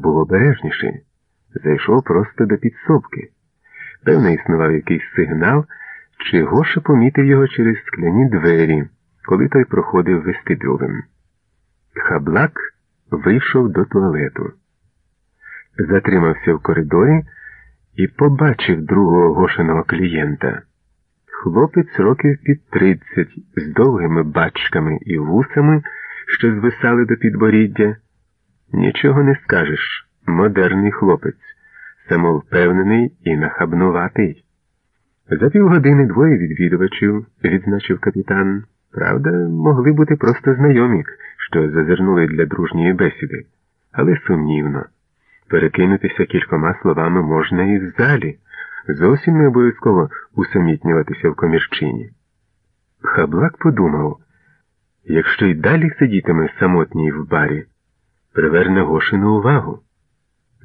був обережніший. Зайшов просто до підсобки. Певно, існував якийсь сигнал, чи Гоша помітив його через скляні двері, коли той проходив вестибюлем. Хаблак вийшов до туалету, затримався в коридорі і побачив другого Гошиного клієнта. Хлопець років під тридцять, з довгими бачками і вусами, що звисали до підборіддя. Нічого не скажеш, модерний хлопець, самовпевнений і нахабнуватий. За півгодини двоє відвідувачів, відзначив капітан. Правда, могли бути просто знайомі, що зазирнули для дружньої бесіди, але сумнівно. Перекинутися кількома словами можна і в залі, зовсім не обов'язково усамітнюватися в комірчині. Хаблак подумав, якщо й далі сидітиме самотній в барі, приверне Гошину увагу.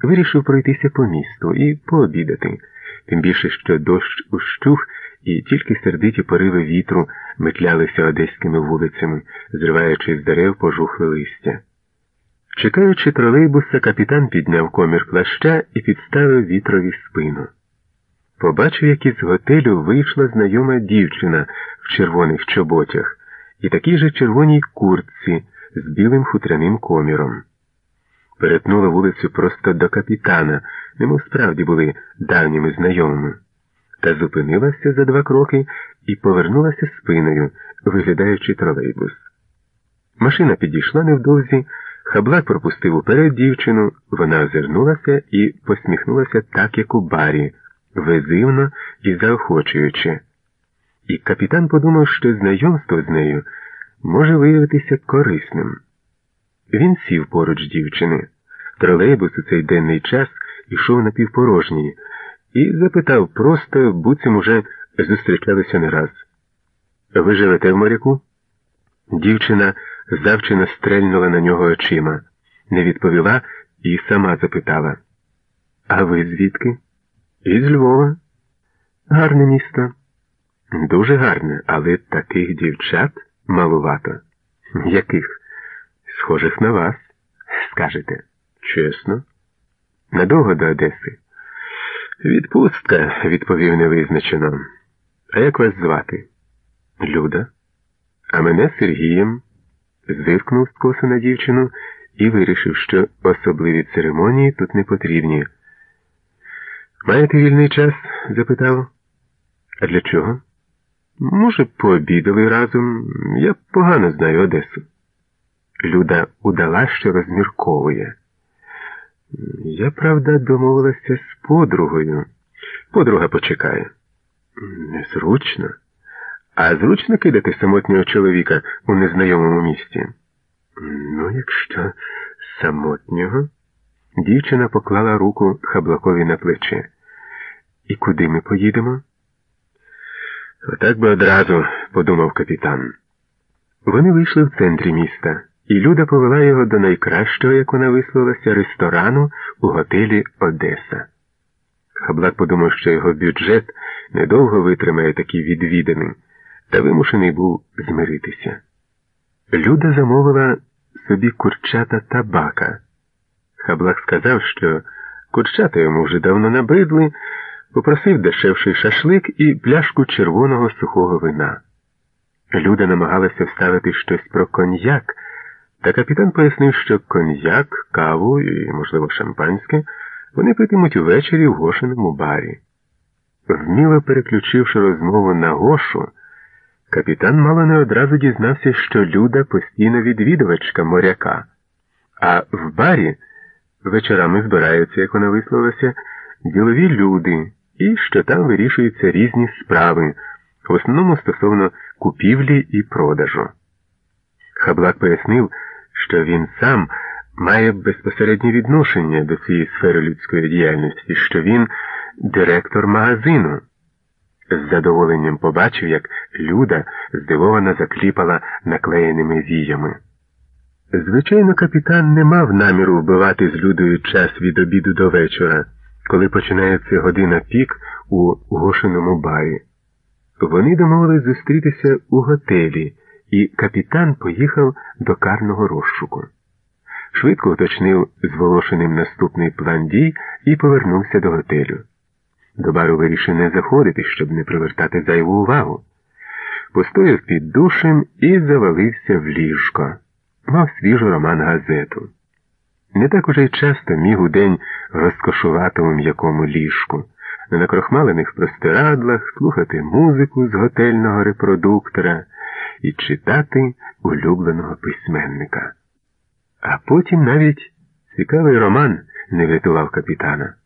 Вирішив пройтися по місту і пообідати, тим більше, що дощ ущух, і тільки сердиті пориви вітру метлялися одеськими вулицями, зриваючи з дерев пожухле листя. Чекаючи тролейбуса, капітан підняв комір плаща і підставив вітрові спину. Побачив, як із готелю вийшла знайома дівчина в червоних чоботях і такій же червоній куртці з білим хутряним коміром. Перетнула вулицю просто до капітана, немов справді були давніми знайомими, та зупинилася за два кроки і повернулася спиною, виглядаючи тролейбус. Машина підійшла невдовзі. Хаблак пропустив уперед дівчину, вона озирнулася і посміхнулася так, як у барі, визивно і заохочуючи. І капітан подумав, що знайомство з нею може виявитися корисним. Він сів поруч дівчини. Тролейбус у цей денний час ішов напівпорожній і запитав просто, буцім уже зустрічалися не раз. Ви живете в моряку? Дівчина завчено стрельнула на нього очима, не відповіла і сама запитала. А ви звідки? Із Львова. Гарне місто. Дуже гарне, але таких дівчат малувато. Яких? Схожих на вас, скажете. Чесно. Надовго до Одеси. Відпустка, відповів невизначено. А як вас звати? Люда. А мене Сергієм зиркнув скоса на дівчину і вирішив, що особливі церемонії тут не потрібні. Маєте вільний час? запитав. А для чого? Може, пообідали разом. Я погано знаю Одесу. Люда удала, що розмірковує. Я, правда, домовилася з подругою. Подруга почекає. Незручно. А зручно кидати самотнього чоловіка у незнайомому місці? Ну, якщо самотнього. Дівчина поклала руку хаблакові на плече. І куди ми поїдемо? Отак би одразу, подумав капітан. Вони вийшли в центрі міста, і Люда повела його до найкращого, як вона висловилася, ресторану у готелі Одеса. Хаблак подумав, що його бюджет недовго витримає такі відвідини та вимушений був змиритися. Люда замовила собі курчата табака. Хаблак сказав, що курчата йому вже давно набридли, попросив дешевший шашлик і пляшку червоного сухого вина. Люда намагалася вставити щось про коньяк, та капітан пояснив, що коньяк, каву і, можливо, шампанське вони питимуть увечері в Гошиному барі. Вміло переключивши розмову на Гошу, Капітан мало не одразу дізнався, що Люда постійна відвідувачка моряка, а в барі вечорами збираються, як вона висловилася, ділові люди, і що там вирішуються різні справи, в основному стосовно купівлі і продажу. Хаблак пояснив, що він сам має безпосереднє відношення до цієї сфери людської діяльності, що він директор магазину. З задоволенням побачив, як Люда здивовано закліпала наклеєними віями. Звичайно, капітан не мав наміру вбивати з Людою час від обіду до вечора, коли починається година пік у Гошиному барі. Вони домовились зустрітися у готелі, і капітан поїхав до карного розшуку. швидко уточнив зволошеним наступний план дій і повернувся до готелю. До бару вирішив не заходити, щоб не привертати зайву увагу. Постояв під душем і завалився в ліжко. Мав свіжу роман газету. Не так уже й часто міг у день розкошувати у м'якому ліжку, на накрохмалених простирадлах слухати музику з готельного репродуктора і читати улюбленого письменника. А потім навіть цікавий роман не врятував капітана.